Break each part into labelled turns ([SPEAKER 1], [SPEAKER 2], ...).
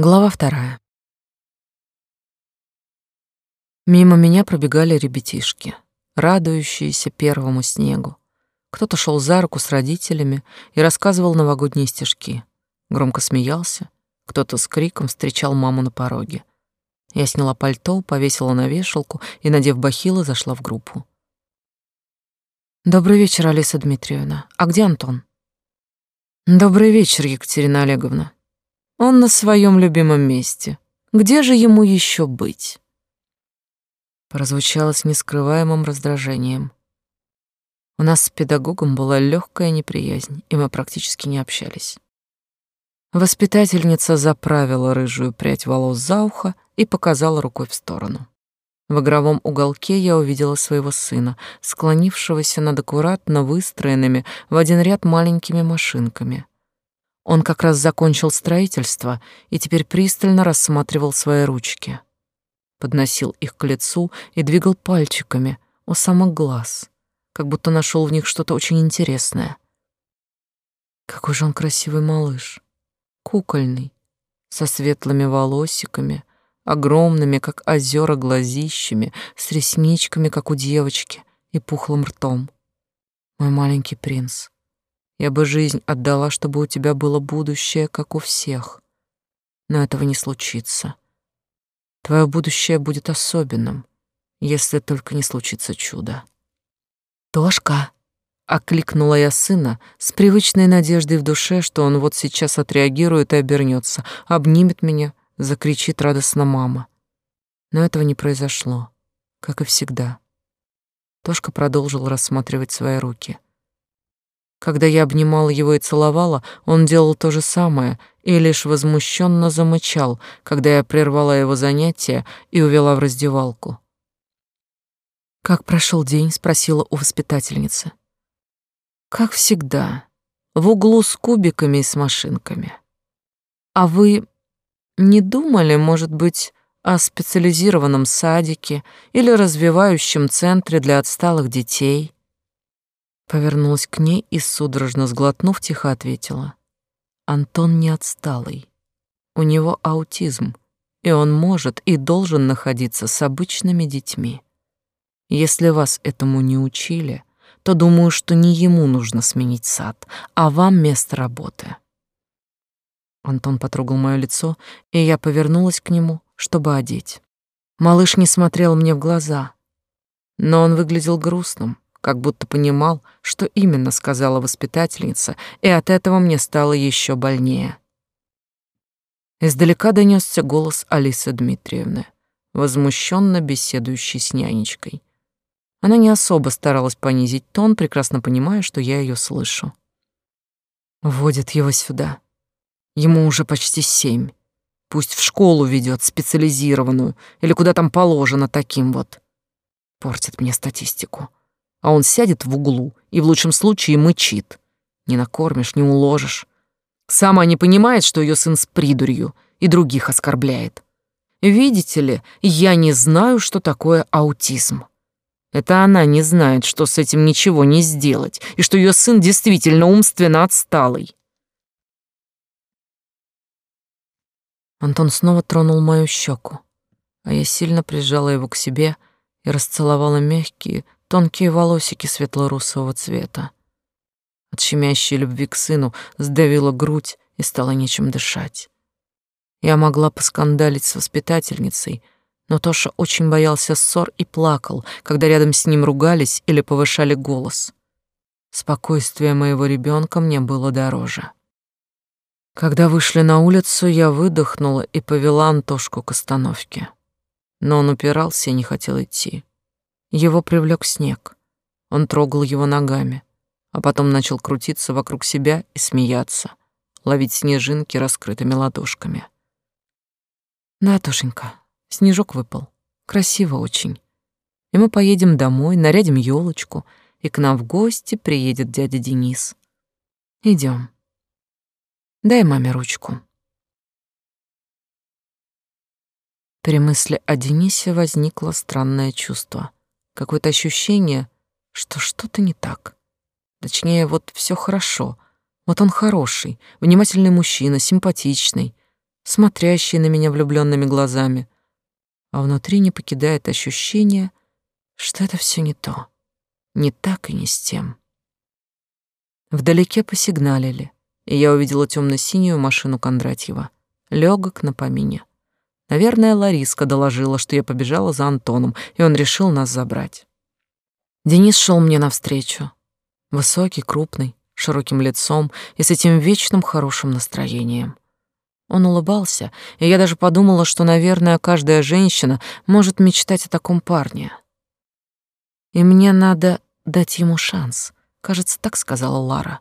[SPEAKER 1] Глава вторая. Мимо меня пробегали ребятишки, радующиеся первому снегу. Кто-то шел за руку с родителями и рассказывал новогодние стишки. Громко смеялся, кто-то с криком встречал маму на пороге. Я сняла пальто, повесила на вешалку и, надев бахилы, зашла в группу. «Добрый вечер, Алиса Дмитриевна. А где Антон?» «Добрый вечер, Екатерина Олеговна. Он на своем любимом месте. Где же ему еще быть? Прозвучало с нескрываемым раздражением. У нас с педагогом была легкая неприязнь, и мы практически не общались. Воспитательница заправила рыжую прядь волос за ухо и показала рукой в сторону. В игровом уголке я увидела своего сына, склонившегося над аккуратно выстроенными в один ряд маленькими машинками — он как раз закончил строительство и теперь пристально рассматривал свои ручки. Подносил их к лицу и двигал пальчиками у самых глаз, как будто нашел в них что-то очень интересное. Какой же он красивый малыш. Кукольный, со светлыми волосиками, огромными, как озера, глазищами, с ресничками, как у девочки, и пухлым ртом. Мой маленький принц. Я бы жизнь отдала, чтобы у тебя было будущее, как у всех. Но этого не случится. Твое будущее будет особенным, если только не случится чудо. Тошка, окликнула я сына с привычной надеждой в душе, что он вот сейчас отреагирует и обернется, обнимет меня, закричит радостно мама. Но этого не произошло, как и всегда. Тошка продолжил рассматривать свои руки — когда я обнимала его и целовала, он делал то же самое и лишь возмущенно замычал, когда я прервала его занятие и увела в раздевалку. «Как прошел день?» — спросила у воспитательницы. «Как всегда, в углу с кубиками и с машинками. А вы не думали, может быть, о специализированном садике или развивающем центре для отсталых детей?» Повернулась к ней и, судорожно сглотнув, тихо ответила. Антон не отсталый. У него аутизм, и он может и должен находиться с обычными детьми. Если вас этому не учили, то думаю, что не ему нужно сменить сад, а вам место работы. Антон потрогал мое лицо, и я повернулась к нему, чтобы одеть. Малыш не смотрел мне в глаза, но он выглядел грустным, как будто понимал, что именно сказала воспитательница, и от этого мне стало еще больнее. Издалека донесся голос Алисы Дмитриевны, возмущенно беседующей с нянечкой. Она не особо старалась понизить тон, прекрасно понимая, что я ее слышу. Водит его сюда. Ему уже почти семь. Пусть в школу ведет специализированную или куда там положено таким вот. Портит мне статистику а он сядет в углу и в лучшем случае мычит. Не накормишь, не уложишь. Сама не понимает, что ее сын с придурью и других оскорбляет. Видите ли, я не знаю, что такое аутизм. Это она не знает, что с этим ничего не сделать, и что ее сын действительно умственно отсталый. Антон снова тронул мою щеку, а я сильно прижала его к себе и расцеловала мягкие, тонкие волосики светло-русового цвета. От щемящей любви к сыну сдавила грудь и стало нечем дышать. Я могла поскандалить с воспитательницей, но Тоша очень боялся ссор и плакал, когда рядом с ним ругались или повышали голос. Спокойствие моего ребенка мне было дороже. Когда вышли на улицу, я выдохнула и повела Антошку к остановке. Но он упирался и не хотел идти. Его привлек снег. Он трогал его ногами, а потом начал крутиться вокруг себя и смеяться, ловить снежинки раскрытыми ладошками. «Да, Тошенька, снежок выпал. Красиво очень. И мы поедем домой, нарядим елочку, и к нам в гости приедет дядя Денис. Идем. Дай маме ручку». При мысли о Денисе возникло странное чувство — какое-то ощущение, что что-то не так. Точнее, вот все хорошо. Вот он хороший, внимательный мужчина, симпатичный. смотрящий на меня влюбленными глазами, а внутри не покидает ощущение, что это все не то, не так и не с тем. Вдалеке посигналили, и я увидела темно-синюю машину Кондратьева, легок на помине. Наверное, Лариска доложила, что я побежала за Антоном, и он решил нас забрать. Денис шел мне навстречу. Высокий, крупный, широким лицом и с этим вечным хорошим настроением. Он улыбался, и я даже подумала, что, наверное, каждая женщина может мечтать о таком парне. И мне надо дать ему шанс, кажется, так сказала Лара.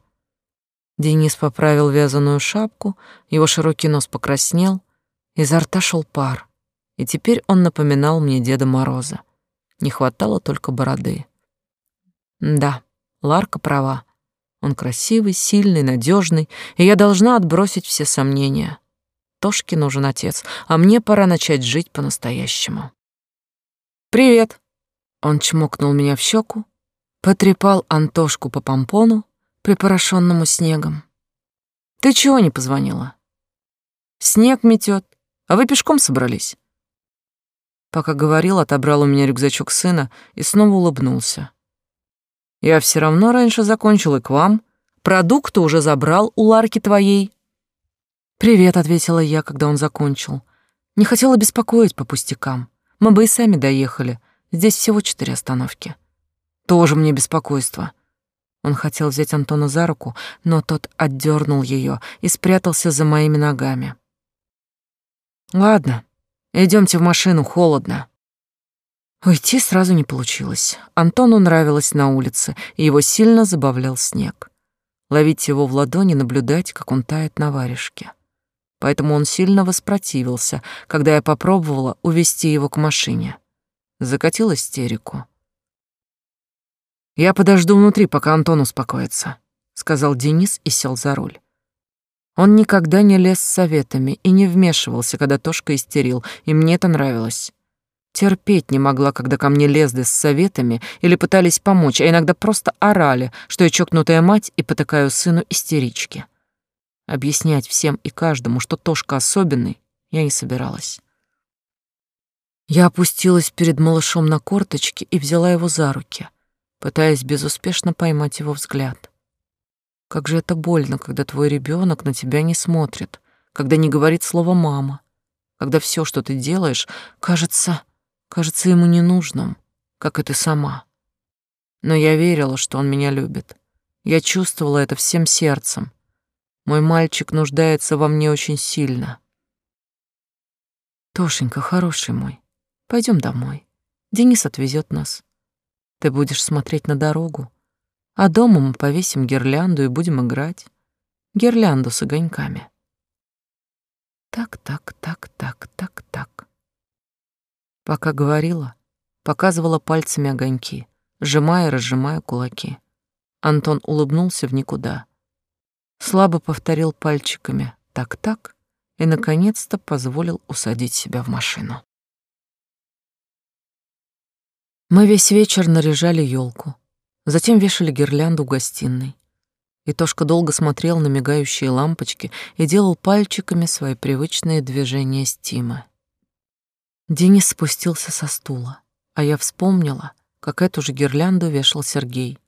[SPEAKER 1] Денис поправил вязаную шапку, его широкий нос покраснел, изо рта шел пар, и теперь он напоминал мне Деда Мороза. Не хватало только бороды. Да, Ларка права. Он красивый, сильный, надежный, и я должна отбросить все сомнения. Тошке нужен отец, а мне пора начать жить по-настоящему. «Привет!» Он чмокнул меня в щеку, потрепал Антошку по помпону, припорошенному снегом. «Ты чего не позвонила?» «Снег метет, а вы пешком собрались?» Пока говорил, отобрал у меня рюкзачок сына и снова улыбнулся. «Я все равно раньше закончил и к вам. Продукты уже забрал у Ларки твоей». «Привет», — ответила я, когда он закончил. Не хотела беспокоить по пустякам. Мы бы и сами доехали. Здесь всего четыре остановки. Тоже мне беспокойство. Он хотел взять Антона за руку, но тот отдернул ее и спрятался за моими ногами. Ладно, идемте в машину, холодно. Уйти сразу не получилось. Антону нравилось на улице, и его сильно забавлял снег. Ловить его в ладони, наблюдать, как он тает на варежке поэтому он сильно воспротивился, когда я попробовала увести его к машине. Закатил истерику. «Я подожду внутри, пока Антон успокоится», — сказал Денис и сел за руль. Он никогда не лез с советами и не вмешивался, когда Тошка истерил, и мне это нравилось. Терпеть не могла, когда ко мне лезли с советами или пытались помочь, а иногда просто орали, что я чокнутая мать и потакаю сыну истерички. Объяснять всем и каждому, что Тошка особенный, я не собиралась. Я опустилась перед малышом на корточки и взяла его за руки, пытаясь безуспешно поймать его взгляд. Как же это больно, когда твой ребенок на тебя не смотрит, когда не говорит слово «мама», когда все, что ты делаешь, кажется, кажется ему ненужным, как и ты сама. Но я верила, что он меня любит. Я чувствовала это всем сердцем, мой мальчик нуждается во мне очень сильно. Тошенька, хороший мой, пойдем домой. Денис отвезет нас. Ты будешь смотреть на дорогу, а дома мы повесим гирлянду и будем играть. Гирлянду с огоньками. Так, так, так, так, так, так. Пока говорила, показывала пальцами огоньки, сжимая и разжимая кулаки. Антон улыбнулся в никуда — слабо повторил пальчиками «так-так» и, наконец-то, позволил усадить себя в машину. Мы весь вечер наряжали елку, затем вешали гирлянду в гостиной. И Тошка долго смотрел на мигающие лампочки и делал пальчиками свои привычные движения стимы. Денис спустился со стула, а я вспомнила, как эту же гирлянду вешал Сергей.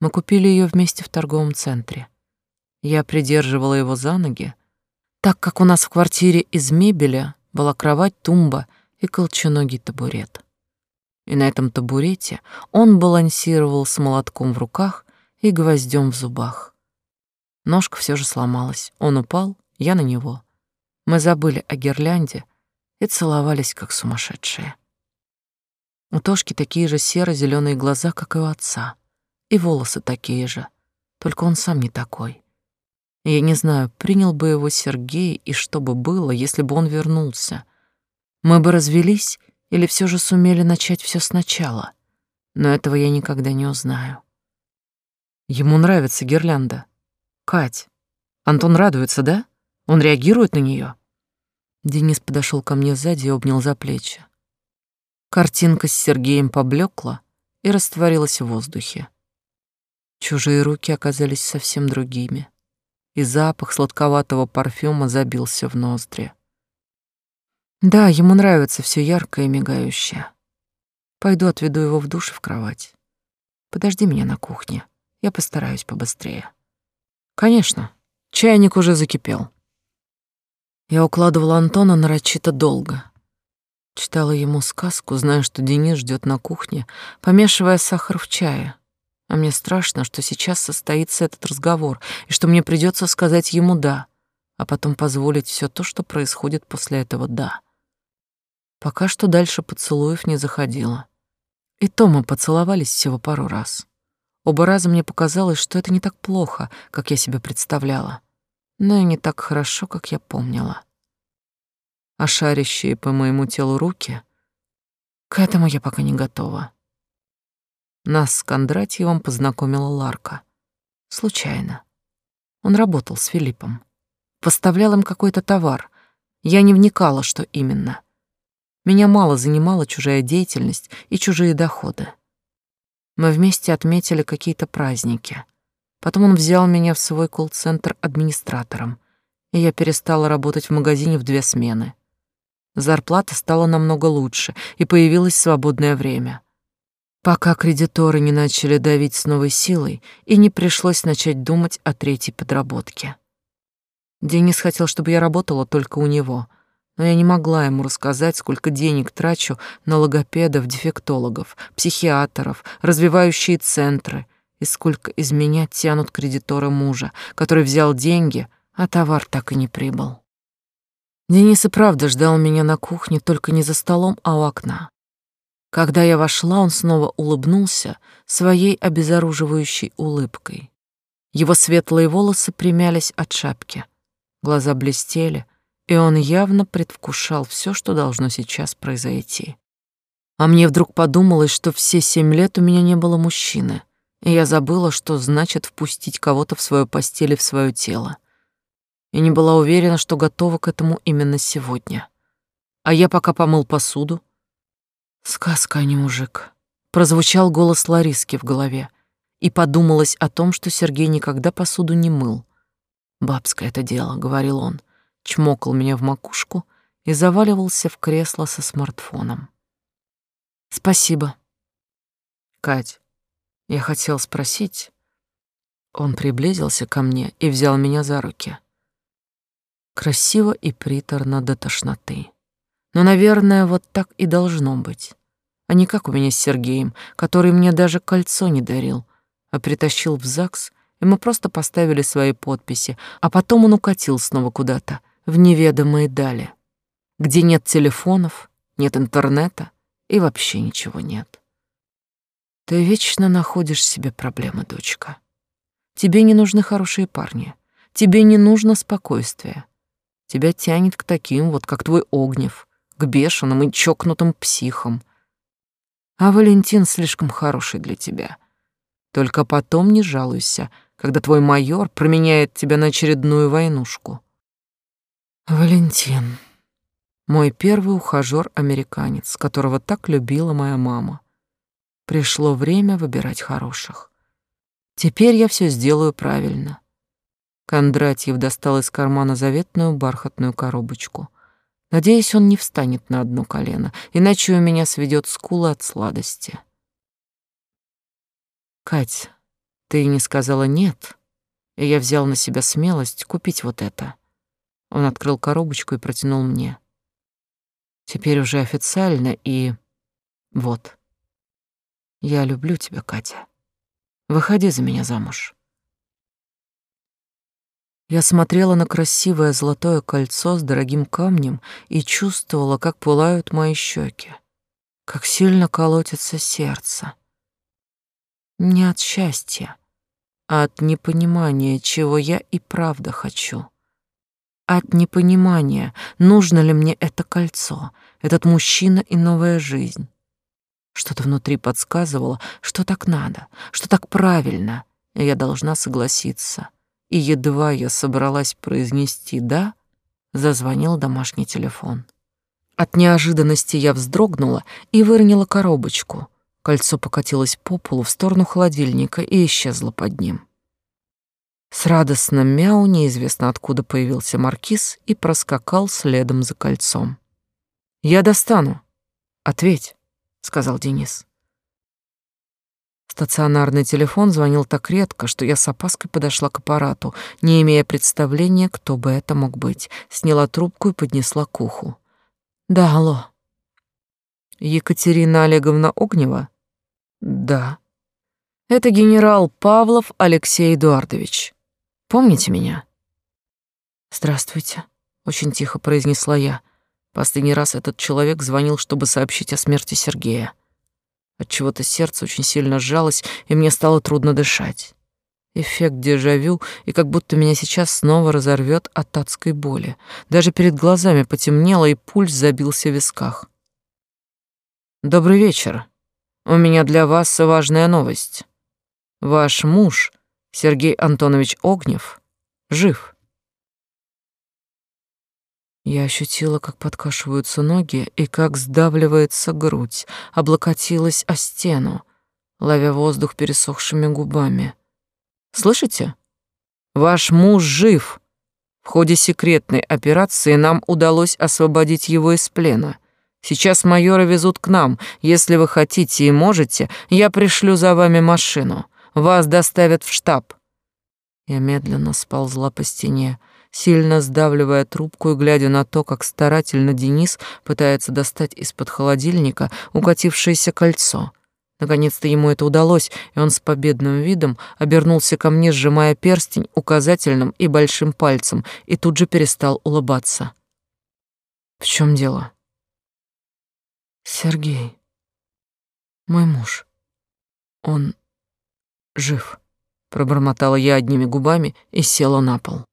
[SPEAKER 1] Мы купили ее вместе в торговом центре. Я придерживала его за ноги, так как у нас в квартире из мебели была кровать, тумба и колченогий табурет. И на этом табурете он балансировал с молотком в руках и гвоздем в зубах. Ножка все же сломалась. Он упал, я на него. Мы забыли о гирлянде и целовались, как сумасшедшие. У Тошки такие же серо зеленые глаза, как и у отца, и волосы такие же, только он сам не такой. Я не знаю, принял бы его Сергей и что бы было, если бы он вернулся. Мы бы развелись или все же сумели начать все сначала. Но этого я никогда не узнаю. Ему нравится гирлянда. Кать, Антон радуется, да? Он реагирует на нее. Денис подошел ко мне сзади и обнял за плечи. Картинка с Сергеем поблекла и растворилась в воздухе. Чужие руки оказались совсем другими и запах сладковатого парфюма забился в ноздри. Да, ему нравится все яркое и мигающее. Пойду отведу его в душ и в кровать. Подожди меня на кухне. Я постараюсь побыстрее. Конечно, чайник уже закипел. Я укладывала Антона нарочито долго. Читала ему сказку, зная, что Денис ждет на кухне, помешивая сахар в чае. А мне страшно, что сейчас состоится этот разговор, и что мне придется сказать ему «да», а потом позволить все то, что происходит после этого «да». Пока что дальше поцелуев не заходило. И то мы поцеловались всего пару раз. Оба раза мне показалось, что это не так плохо, как я себе представляла, но и не так хорошо, как я помнила. А шарящие по моему телу руки... К этому я пока не готова. Нас с Кондратьевым познакомила Ларка. Случайно. Он работал с Филиппом. Поставлял им какой-то товар. Я не вникала, что именно — меня мало занимала чужая деятельность и чужие доходы. Мы вместе отметили какие-то праздники. Потом он взял меня в свой колл-центр администратором, и я перестала работать в магазине в две смены. Зарплата стала намного лучше, и появилось свободное время. Пока кредиторы не начали давить с новой силой, и не пришлось начать думать о третьей подработке. Денис хотел, чтобы я работала только у него — но я не могла ему рассказать, сколько денег трачу на логопедов, дефектологов, психиатров, развивающие центры, и сколько из меня тянут кредиторы мужа, который взял деньги, а товар так и не прибыл. Денис и правда ждал меня на кухне, только не за столом, а у окна. Когда я вошла, он снова улыбнулся своей обезоруживающей улыбкой. Его светлые волосы примялись от шапки. Глаза блестели, и он явно предвкушал все, что должно сейчас произойти. А мне вдруг подумалось, что все семь лет у меня не было мужчины, и я забыла, что значит впустить кого-то в свою постель и в свое тело. И не была уверена, что готова к этому именно сегодня. А я пока помыл посуду. Сказка, а не мужик. Прозвучал голос Лариски в голове, и подумалось о том, что Сергей никогда посуду не мыл. «Бабское это дело», — говорил он, — чмокал меня в макушку и заваливался в кресло со смартфоном. «Спасибо». «Кать, я хотел спросить...» Он приблизился ко мне и взял меня за руки. Красиво и приторно до тошноты. Но, наверное, вот так и должно быть. А не как у меня с Сергеем, который мне даже кольцо не дарил, а притащил в ЗАГС, и мы просто поставили свои подписи, а потом он укатил снова куда-то — в неведомые дали, где нет телефонов, нет интернета и вообще ничего нет. Ты вечно находишь себе проблемы, дочка. Тебе не нужны хорошие парни, тебе не нужно спокойствие. Тебя тянет к таким вот, как твой Огнев, к бешеным и чокнутым психам. А Валентин слишком хороший для тебя. Только потом не жалуйся, когда твой майор променяет тебя на очередную войнушку. Валентин. Мой первый ухажёр-американец, которого так любила моя мама. Пришло время выбирать хороших. Теперь я все сделаю правильно. Кондратьев достал из кармана заветную бархатную коробочку. Надеюсь, он не встанет на одно колено, иначе у меня сведет скулы от сладости. Кать, ты не сказала «нет», и я взял на себя смелость купить вот это. Он открыл коробочку и протянул мне. Теперь уже официально и... Вот. Я люблю тебя, Катя. Выходи за меня замуж. Я смотрела на красивое золотое кольцо с дорогим камнем и чувствовала, как пылают мои щеки, как сильно колотится сердце. Не от счастья, а от непонимания, чего я и правда хочу от непонимания, нужно ли мне это кольцо, этот мужчина и новая жизнь. Что-то внутри подсказывало, что так надо, что так правильно, и я должна согласиться. И едва я собралась произнести «да», зазвонил домашний телефон. От неожиданности я вздрогнула и выронила коробочку. Кольцо покатилось по полу в сторону холодильника и исчезло под ним. С радостным мяу неизвестно откуда появился маркиз и проскакал следом за кольцом. «Я достану. Ответь», — сказал Денис. Стационарный телефон звонил так редко, что я с опаской подошла к аппарату, не имея представления, кто бы это мог быть. Сняла трубку и поднесла к уху. «Да, алло». «Екатерина Олеговна Огнева?» «Да». «Это генерал Павлов Алексей Эдуардович. Помните меня?» «Здравствуйте», — очень тихо произнесла я. Последний раз этот человек звонил, чтобы сообщить о смерти Сергея. Отчего-то сердце очень сильно сжалось, и мне стало трудно дышать. Эффект дежавю, и как будто меня сейчас снова разорвет от адской боли. Даже перед глазами потемнело, и пульс забился в висках. «Добрый вечер. У меня для вас важная новость. Ваш муж, Сергей Антонович Огнев, жив». Я ощутила, как подкашиваются ноги и как сдавливается грудь, облокотилась о стену, ловя воздух пересохшими губами. «Слышите? Ваш муж жив!» В ходе секретной операции нам удалось освободить его из плена. Сейчас майора везут к нам. Если вы хотите и можете, я пришлю за вами машину. Вас доставят в штаб». Я медленно сползла по стене, сильно сдавливая трубку и глядя на то, как старательно Денис пытается достать из-под холодильника укатившееся кольцо. Наконец-то ему это удалось, и он с победным видом обернулся ко мне, сжимая перстень указательным и большим пальцем, и тут же перестал улыбаться. «В чем дело?» «Сергей, мой муж, он жив», — пробормотала я одними губами и села на пол.